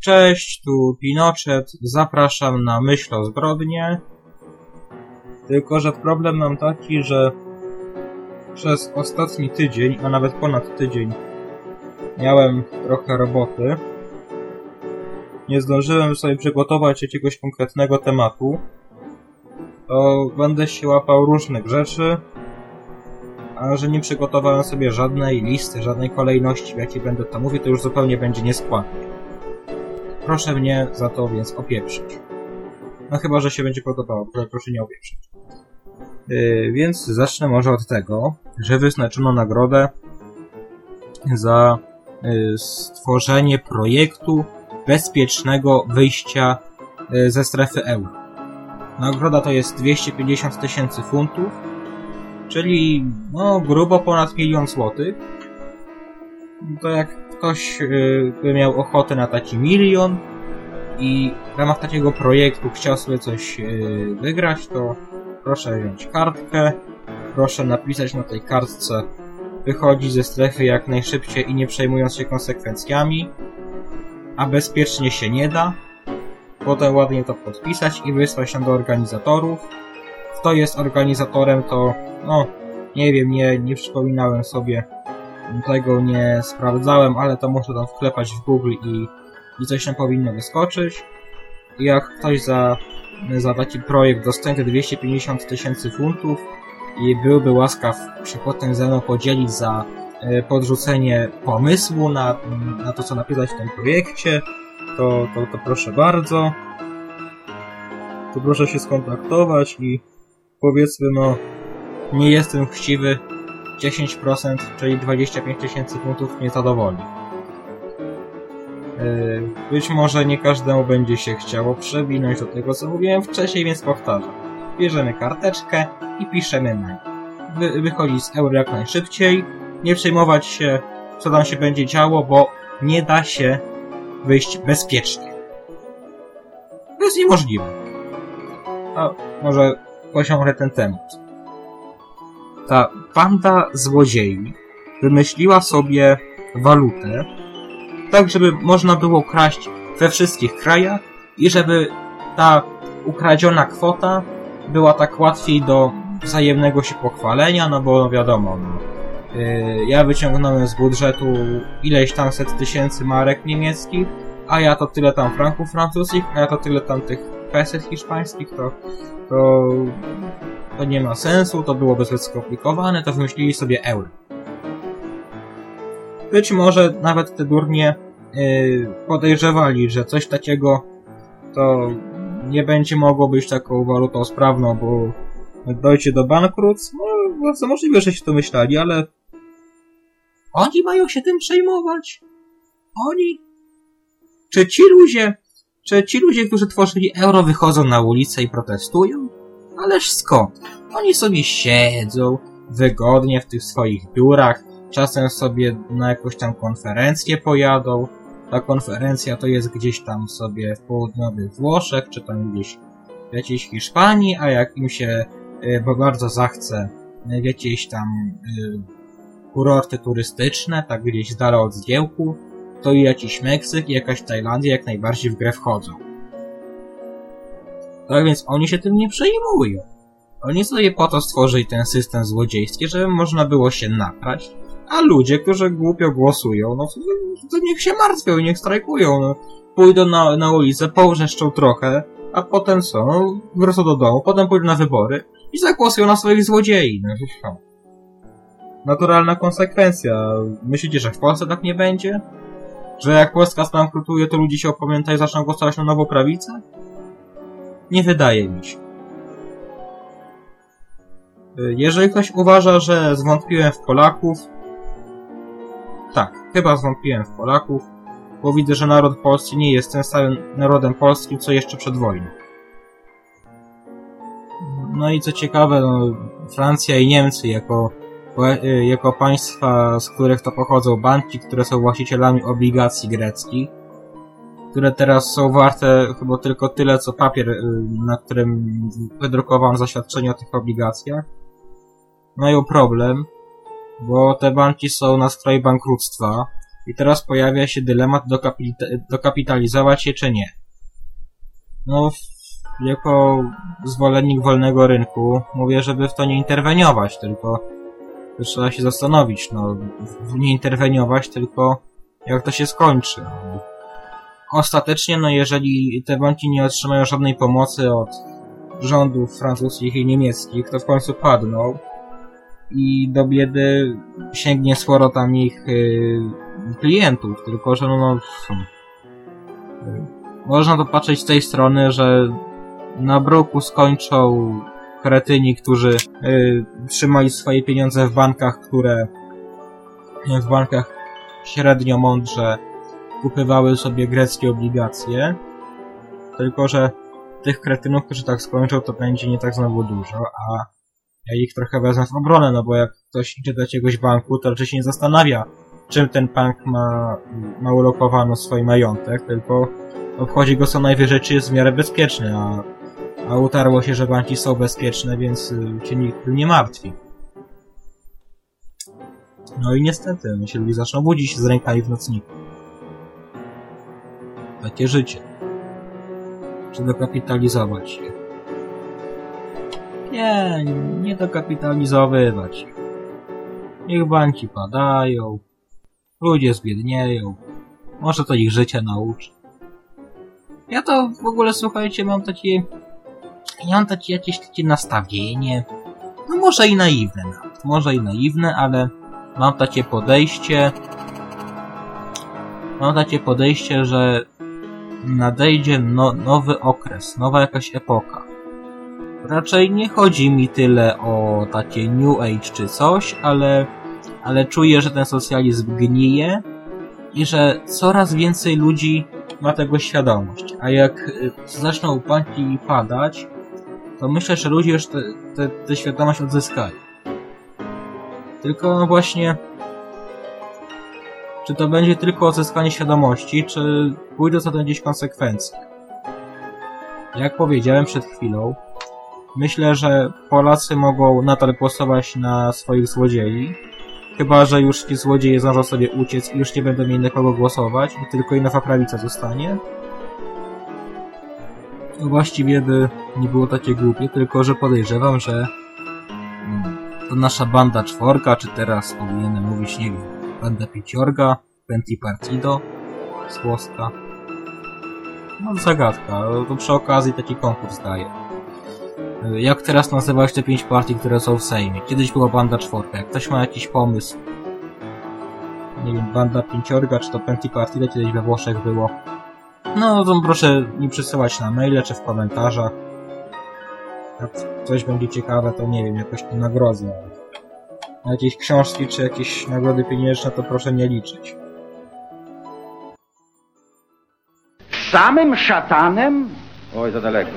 Cześć, tu Pinochet, zapraszam na Myśl o Zbrodnie. Tylko, że problem mam taki, że przez ostatni tydzień, a nawet ponad tydzień, miałem trochę roboty. Nie zdążyłem sobie przygotować jakiegoś konkretnego tematu. To będę się łapał różnych rzeczy, a że nie przygotowałem sobie żadnej listy, żadnej kolejności, w jakiej będę to mówił, to już zupełnie będzie nieskładnie. Proszę mnie za to więc opieprzyć. No chyba, że się będzie podobało, to proszę nie opieprzyć. Yy, więc zacznę może od tego, że wyznaczono nagrodę za yy, stworzenie projektu bezpiecznego wyjścia yy, ze strefy euro. Nagroda to jest 250 tysięcy funtów, czyli no grubo ponad milion złotych. To jak ktoś by miał ochotę na taki milion i w ramach takiego projektu chciał sobie coś yy, wygrać, to proszę wziąć kartkę, proszę napisać na tej kartce wychodzić ze strefy jak najszybciej i nie przejmując się konsekwencjami, a bezpiecznie się nie da. Potem ładnie to podpisać i wysłać się do organizatorów. Kto jest organizatorem, to no, nie wiem, nie, nie przypominałem sobie tego nie sprawdzałem, ale to muszę tam wklepać w Google i, i coś tam powinno wyskoczyć. Jak ktoś za, za taki projekt dostanie 250 tysięcy funtów i byłby łaskaw się potem ze mną podzielić za e, podrzucenie pomysłu na, na to, co napisać w tym projekcie, to, to, to proszę bardzo. To proszę się skontaktować i powiedzmy, no, nie jestem chciwy, 10%, czyli 25 tysięcy funtów nie zadowoli. Yy, być może nie każdemu będzie się chciało przewinąć do tego, co mówiłem wcześniej, więc powtarzam. Bierzemy karteczkę i piszemy na. Wy, wychodzić z euro jak najszybciej, nie przejmować się, co tam się będzie działo, bo nie da się wyjść bezpiecznie. To jest niemożliwe. A może posiągnę ten temat ta banda złodziei wymyśliła sobie walutę, tak żeby można było kraść we wszystkich krajach i żeby ta ukradziona kwota była tak łatwiej do wzajemnego się pochwalenia, no bo no wiadomo, no, yy, ja wyciągnąłem z budżetu ileś tam set tysięcy marek niemieckich, a ja to tyle tam franków francuskich, a ja to tyle tam tych peset hiszpańskich, to, to to nie ma sensu, to byłoby zbyt skomplikowane, to wymyślili sobie euro. Być może nawet te durnie yy, podejrzewali, że coś takiego to nie będzie mogło być taką walutą sprawną, bo jak dojdzie do bankructw, no bardzo możliwe, że się to myśleli, ale oni mają się tym przejmować. Oni? Czy ci ludzie, czy ci ludzie, którzy tworzyli euro wychodzą na ulicę i protestują? Ależ skąd? Oni sobie siedzą wygodnie w tych swoich biurach, czasem sobie na jakąś tam konferencję pojadą. Ta konferencja to jest gdzieś tam sobie w południowych Włoszech, czy tam gdzieś w jakiejś Hiszpanii, a jak im się y, bo bardzo zachce w jakieś tam y, kurorty turystyczne, tak gdzieś z dala od zgiełku, to i jakiś Meksyk i jakaś Tajlandia jak najbardziej w grę wchodzą. Tak więc oni się tym nie przejmują. Oni sobie po to stworzyli ten system złodziejski, żeby można było się naprać, a ludzie, którzy głupio głosują, no to, to niech się martwią niech strajkują, no. Pójdą na, na ulicę, powrzeszczą trochę, a potem co? No, wrócą do domu, potem pójdą na wybory i zagłosują na swoich złodziei. No, Naturalna konsekwencja. Myślicie, że w Polsce tak nie będzie? Że jak Polska stankrutuje, to ludzie się opamiętają i zaczną głosować na nową prawicę? Nie wydaje mi się. Jeżeli ktoś uważa, że zwątpiłem w Polaków, tak, chyba zwątpiłem w Polaków, bo widzę, że naród polski nie jest tym samym narodem polskim, co jeszcze przed wojną. No i co ciekawe, no, Francja i Niemcy jako, jako państwa, z których to pochodzą banki, które są właścicielami obligacji greckich, które teraz są warte chyba tylko tyle, co papier, y, na którym wydrukowałem zaświadczenie o tych obligacjach, mają problem, bo te banki są na skraju bankructwa I teraz pojawia się dylemat dokapita dokapitalizować je czy nie. No, jako zwolennik wolnego rynku mówię, żeby w to nie interweniować, tylko trzeba się zastanowić, no, nie interweniować, tylko jak to się skończy. Ostatecznie, no jeżeli te banki nie otrzymają żadnej pomocy od rządów francuskich i niemieckich, to w końcu padną i do biedy sięgnie sporo tam ich yy, klientów, tylko że no, no można to patrzeć z tej strony, że na bruku skończą kretyni, którzy yy, trzymali swoje pieniądze w bankach, które w bankach średnio mądrze kupywały sobie greckie obligacje. Tylko, że tych kretynów, którzy tak skończą, to będzie nie tak znowu dużo, a ja ich trochę wezmę w obronę, no bo jak ktoś idzie do jakiegoś banku, to raczej się nie zastanawia, czym ten bank ma, ma ulokowano swój majątek, tylko obchodzi go co najwyżej, czy jest w miarę bezpieczny, a, a utarło się, że banki są bezpieczne, więc y, się nikt nie martwi. No i niestety, no się ludzie zaczną budzić z rękami w nocniku. Takie życie. Czy dokapitalizować się? Nie, nie dokapitalizować. Niech banki padają, ludzie zbiednieją, może to ich życie nauczy. Ja to w ogóle, słuchajcie, mam takie... Ja mam takie jakieś takie nastawienie, no może i naiwne nawet, może i naiwne, ale mam takie podejście, mam takie podejście, że nadejdzie no, nowy okres, nowa jakaś epoka. Raczej nie chodzi mi tyle o takie New Age czy coś, ale, ale czuję, że ten socjalizm gnije i że coraz więcej ludzi ma tego świadomość. A jak y, zaczną upadki padać, to myślę, że ludzie już tę świadomość odzyskają. Tylko właśnie czy to będzie tylko odzyskanie świadomości, czy pójdą za tym gdzieś konsekwencje? Jak powiedziałem przed chwilą, myślę, że Polacy mogą nadal głosować na swoich złodziei, chyba, że już ci złodzieje zdążą sobie uciec i już nie będą mieli na kogo głosować i tylko i nowa prawica zostanie. Właściwie by nie było takie głupie, tylko że podejrzewam, że to nasza banda czworga, czy teraz powinienem mówić, nie wiem, Banda Pieciorga, Penti Partido, Słoska. No zagadka, to przy okazji taki konkurs daje. Jak teraz nazywać te pięć partii, które są w Sejmie? Kiedyś była banda czworga. Jak ktoś ma jakiś pomysł, nie wiem, banda pięciorga, czy to Penti Partido kiedyś we Włoszech było, no to proszę mi przesyłać na maile, czy w komentarzach. Jak coś będzie ciekawe, to nie wiem, jakoś to nagrodzę na jakieś książki czy jakieś nagrody pieniężne, to proszę nie liczyć. Samym szatanem? Oj, za daleko.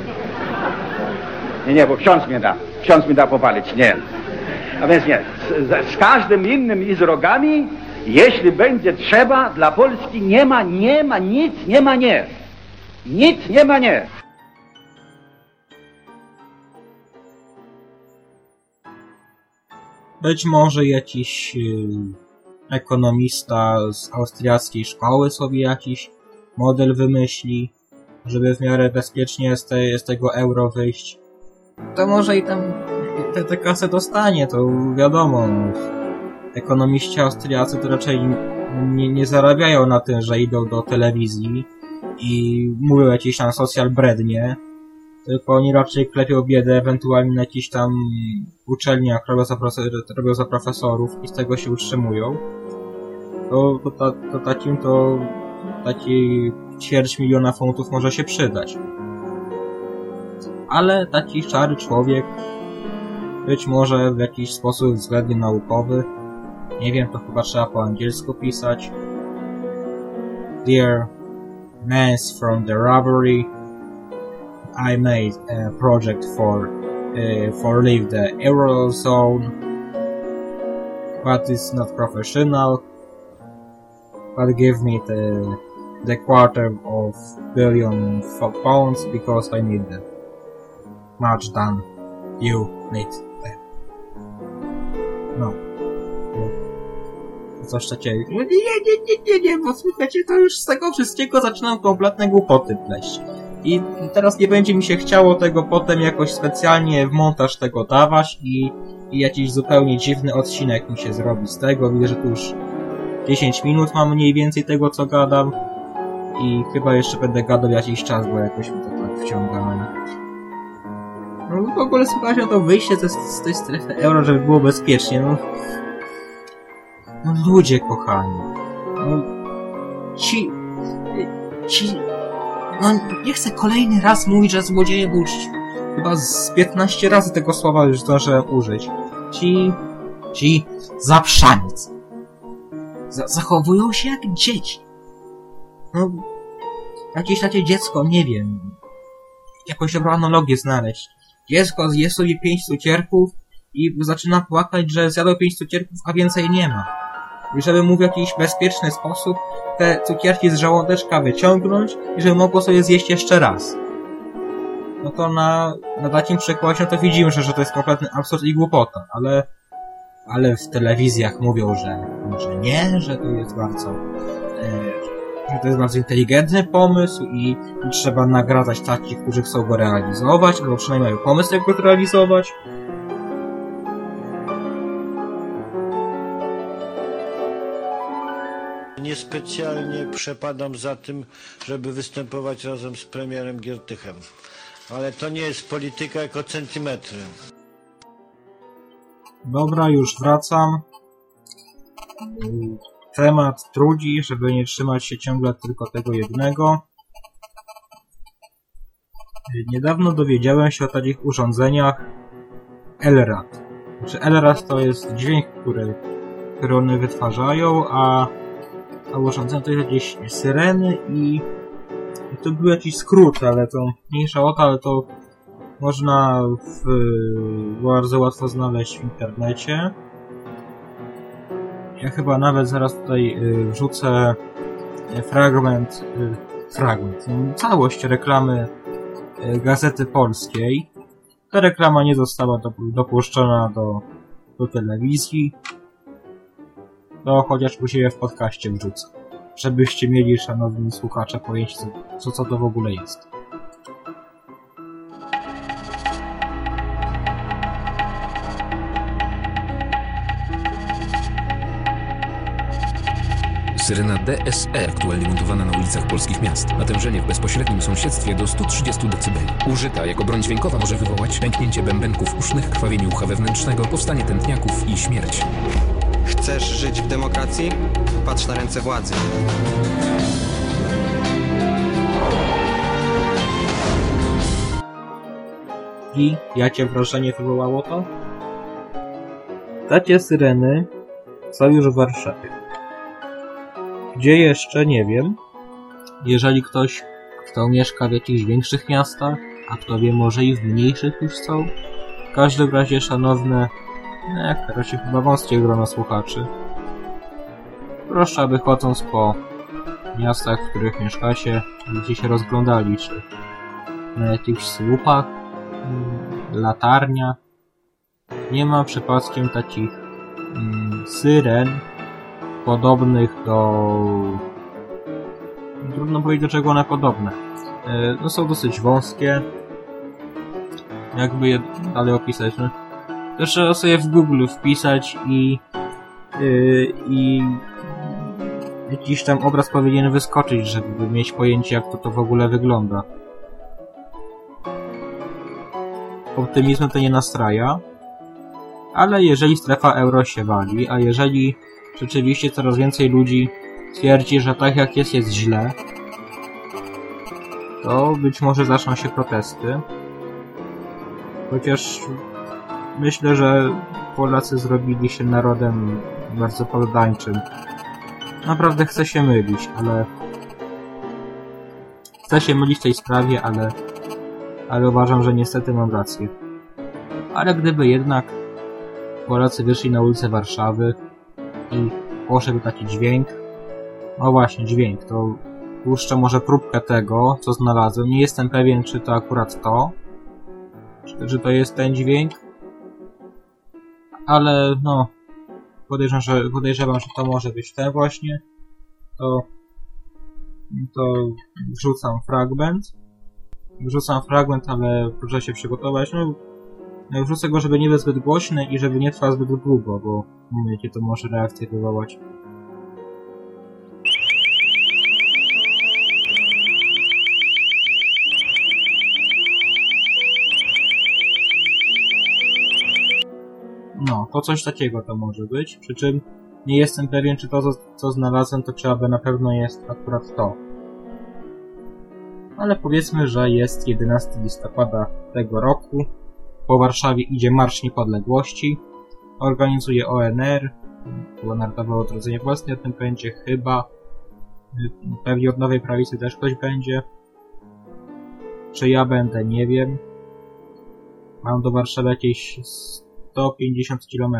Nie, nie, bo ksiądz mnie da. Ksiądz mi da popalić. Nie. A więc nie. Z, z każdym innym i z rogami, jeśli będzie trzeba, dla Polski nie ma, nie ma, nic, nie ma, nie. Nic nie ma, nie. Być może jakiś yy, ekonomista z austriackiej szkoły sobie jakiś model wymyśli, żeby w miarę bezpiecznie z, te, z tego euro wyjść. To może i tam te kasę dostanie, to wiadomo. Ekonomiści austriacy to raczej nie, nie zarabiają na tym, że idą do telewizji i mówią jakieś tam social brednie, tylko oni raczej klepią biedę, ewentualnie na jakichś tam uczelniach robią za, robią za profesorów i z tego się utrzymują. To, to, to, to takim to taki ćwierć miliona funtów może się przydać. Ale taki szary człowiek, być może w jakiś sposób względnie naukowy, nie wiem, to chyba trzeba po angielsku pisać. Dear mans from the robbery, I made a project for uh, for leave the eurozone, but it's not professional. But give me the the quarter of billion pounds because I need them much than you need them. No. zaszczecia. Nie, nie, nie, nie, nie, bo słuchajcie, to już z tego wszystkiego zaczynam kompletne głupoty pleść. I teraz nie będzie mi się chciało tego potem jakoś specjalnie w montaż tego dawać i, i jakiś zupełnie dziwny odcinek mi się zrobi z tego. Widzę, że tu już 10 minut mam mniej więcej tego, co gadam. I chyba jeszcze będę gadał jakiś czas, bo jakoś mi to tak wciąga. No w ogóle słuchajcie, to wyjście z, z tej strefy euro, żeby było bezpiecznie, no... No ludzie kochani. No... Ci... Ci... No nie chcę kolejny raz mówić, że złodzieje, już chyba z 15 razy tego słowa już zdążyłem użyć. Ci... Ci... Zaprzaniec. zachowują się jak dzieci. No... Jakieś takie dziecko, nie wiem. Jakąś dobrą analogię znaleźć Dziecko zje sobie pięć cukierków i zaczyna płakać, że zjadło pięć cukierków, a więcej nie ma. Żeby mu w jakiś bezpieczny sposób te cukierki z żołądeczka wyciągnąć i żeby mogło sobie zjeść jeszcze raz. No to na, na takim przykładzie to widzimy, że, że to jest kompletny absurd i głupota, ale ale w telewizjach mówią, że, że nie, że to jest bardzo e, że to jest bardzo inteligentny pomysł i, i trzeba nagradzać takich, którzy chcą go realizować, albo przynajmniej mają pomysł, jak go realizować. Niespecjalnie przepadam za tym, żeby występować razem z premierem Giertychem. Ale to nie jest polityka jako centymetry. Dobra, już wracam temat trudzi, żeby nie trzymać się ciągle tylko tego jednego. Niedawno dowiedziałem się o takich urządzeniach LRAD. Znaczy LRAD to jest dźwięk, który, który one wytwarzają, a, a urządzenia to jest jakieś syreny i, i to był jakiś skrót, ale to mniejsza o to, ale to można w, bardzo łatwo znaleźć w internecie. Ja chyba nawet zaraz tutaj y, wrzucę y, fragment, y, fragment, no, całość reklamy Gazety Polskiej. Ta reklama nie została dopuszczona do, do telewizji. To chociaż u siebie w podcaście wrzucę. Żebyście mieli, szanowni słuchacze, pojęcie, co, co to w ogóle jest. Syrena DSE, aktualnie montowana na ulicach polskich miast. Natężenie w bezpośrednim sąsiedztwie do 130 dB. Użyta jako broń dźwiękowa może wywołać pęknięcie bębenków usznych, krwawienie ucha wewnętrznego, powstanie tętniaków i śmierć. Chcesz żyć w demokracji? Patrz na ręce władzy. I jakie wrażenie wywołało to? Takie syreny są już w Warszawie. Gdzie jeszcze, nie wiem. Jeżeli ktoś, kto mieszka w jakichś większych miastach, a kto wie, może i w mniejszych już są. W każdym razie, szanowne, to raczej chyba wąskie grono słuchaczy. Proszę, aby chodząc po miastach, w których mieszkacie, gdzie się rozglądali, czy na jakichś słupach, mm, latarniach, nie ma przypadkiem takich mm, syren, podobnych do... Trudno powiedzieć, do czego one podobne. E, no są dosyć wąskie. Jakby je dalej opisać, no. To trzeba sobie w Google wpisać i... Yy, i jakiś tam obraz powinien wyskoczyć, żeby mieć pojęcie, jak to to w ogóle wygląda. Optymizm to nie nastraja, ale jeżeli strefa euro się wali, a jeżeli Rzeczywiście coraz więcej ludzi twierdzi, że tak jak jest, jest źle. To być może zaczną się protesty. Chociaż myślę, że Polacy zrobili się narodem bardzo poddańczym. Naprawdę chcę się mylić, ale... Chcę się mylić w tej sprawie, ale... Ale uważam, że niestety mam rację. Ale gdyby jednak Polacy wyszli na ulicę Warszawy, i poszedł taki dźwięk. No właśnie, dźwięk. To puszczę może próbkę tego, co znalazłem. Nie jestem pewien, czy to akurat to. Czy, czy to jest ten dźwięk. Ale no, podejrzewam, że, podejrzewam, że to może być ten właśnie, to, to wrzucam fragment. Wrzucam fragment, ale proszę się przygotować. No, wrzucę go, żeby nie był zbyt głośny i żeby nie trwał zbyt długo, bo nie wiem, jakie to może reakcje wywołać. To coś takiego to może być, przy czym nie jestem pewien, czy to, co znalazłem, to czy aby na pewno jest akurat to. Ale powiedzmy, że jest 11 listopada tego roku. Po Warszawie idzie Marsz Niepodległości. Organizuje ONR. Było Narodowe Odrodzenie Własne, o tym będzie chyba. Pewnie od Nowej Prawicy też ktoś będzie. Czy ja będę, nie wiem. Mam do Warszawy jakieś 150 km.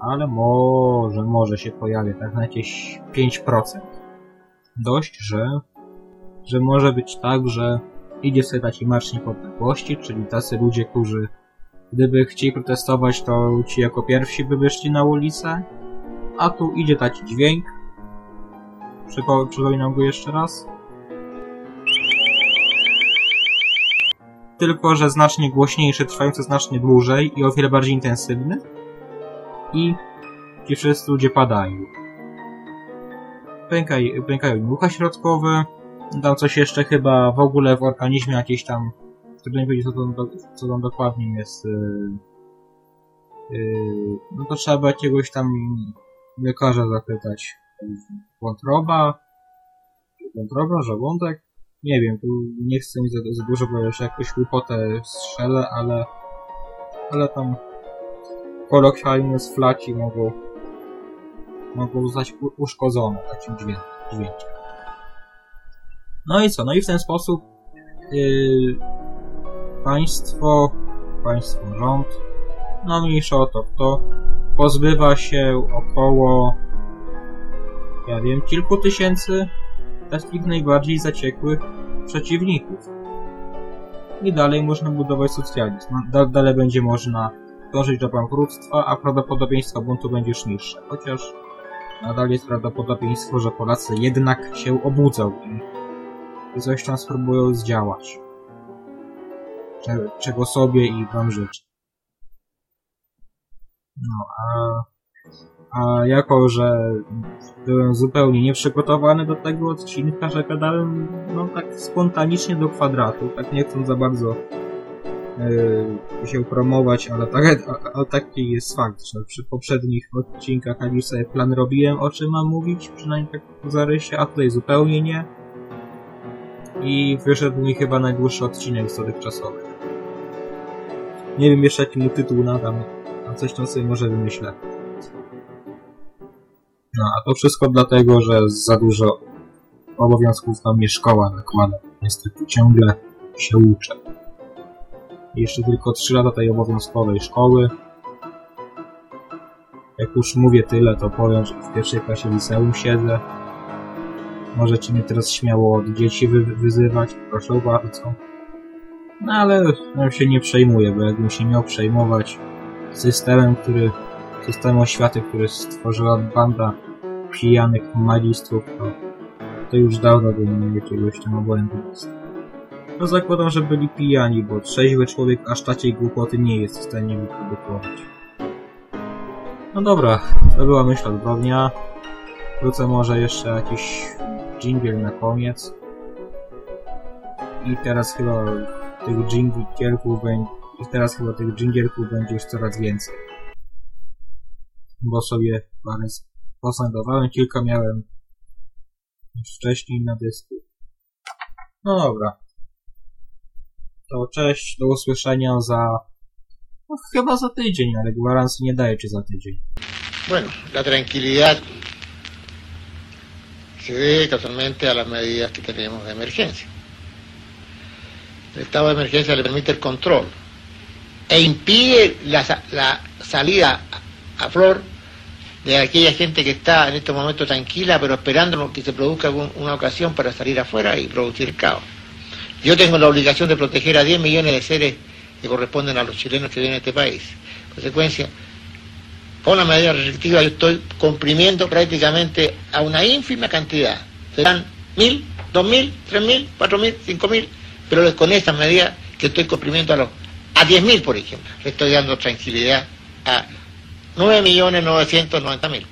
Ale może, może się pojawię, tak na jakieś 5%. Dość, że, że może być tak, że idzie sobie taki marsz niepodległości, czyli tacy ludzie, którzy gdyby chcieli protestować, to ci jako pierwsi by wyszli na ulicę, a tu idzie taki dźwięk. Przypo przypominam go jeszcze raz. Tylko że znacznie głośniejszy, trwający znacznie dłużej i o wiele bardziej intensywny. I ci wszyscy ludzie padają. Pękaj, pękają im ucha środkowe, tam coś jeszcze chyba w ogóle w organizmie jakieś tam, trudno nie powiedzieć co tam, co tam dokładnie jest. Yy, yy, no to trzeba jakiegoś tam lekarza zapytać. Wątroba? Wątroba, żołądek? Nie wiem, tu nie chcę mi za, za dużo, bo już jakąś głupotę strzelę, ale... Ale tam... Kolokwialnie z flaci mogą... Mogą zostać uszkodzone takim dźwiękiem. No i co? No i w ten sposób yy, państwo, państwo, rząd, no mniejsza o to kto, pozbywa się około, ja wiem, kilku tysięcy takich najbardziej zaciekłych przeciwników. I dalej można budować socjalizm. Da dalej będzie można dążyć do bankructwa, a prawdopodobieństwo buntu będzie już niższe. Chociaż nadal jest prawdopodobieństwo, że Polacy jednak się obudzą i coś tam spróbują zdziałać. Czego sobie i wam życzę. No, a a jako, że byłem zupełnie nieprzygotowany do tego odcinka, że gadałem no tak spontanicznie do kwadratu, tak nie chcąc za bardzo yy, się promować, ale, tak, taki jest fakt, że przy poprzednich odcinkach jak sobie plan robiłem, o czym mam mówić, przynajmniej tak w zarysie, a tutaj zupełnie nie. I wyszedł mi chyba najdłuższy odcinek z dotychczasowych. Nie wiem jeszcze jaki mu tytuł nadam, a coś tam sobie może wymyślę. No, a to wszystko dlatego, że za dużo obowiązków na mnie szkoła nakłada. Niestety ciągle się uczę. Jeszcze tylko 3 lata tej obowiązkowej szkoły. Jak już mówię tyle, to powiem, że w pierwszej klasie liceum siedzę. Możecie mnie teraz śmiało od dzieci wy wyzywać, proszę bardzo. No ale ja się nie przejmuję, bo jakbym się miał przejmować systemem, który system oświaty, który stworzyła banda pijanych magistrów, to, to już dawno bym jakiegoś tam obłędu No zakładam, że byli pijani, bo trzeźwy człowiek aż takiej głupoty nie jest w stanie wyprodukować. No dobra, to była myśl od dnia. Wrócę może jeszcze jakiś jingle na koniec. I teraz chyba tych dżingielków będzie... I teraz chyba tych dżingielków będzie już coraz więcej bo sobie parę posądowałem, kilka miałem już wcześniej na dysku. No dobra. To cześć, do usłyszenia za... No, chyba za tydzień, ale gwarancji nie daję, czy za tydzień. Bueno, la tranquilidad se debe totalmente a las medidas que tenemos de emergencia. El estado de emergencia le permite el control e impide la, la salida a flor de aquella gente que está en este momento tranquila, pero esperando que se produzca una ocasión para salir afuera y producir caos. Yo tengo la obligación de proteger a 10 millones de seres que corresponden a los chilenos que viven en este país. En consecuencia, con una medida restrictiva yo estoy comprimiendo prácticamente a una ínfima cantidad. Serán mil, dos mil, tres mil, cuatro mil, cinco mil, pero con esta medida que estoy comprimiendo a los a diez mil, por ejemplo, le estoy dando tranquilidad a nueve millones novecientos noventa mil.